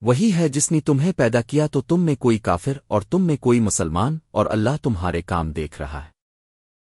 وہی ہے جس نے تمہیں پیدا کیا تو تم میں کوئی کافر اور تم میں کوئی مسلمان اور اللہ تمہارے کام دیکھ رہا ہے۔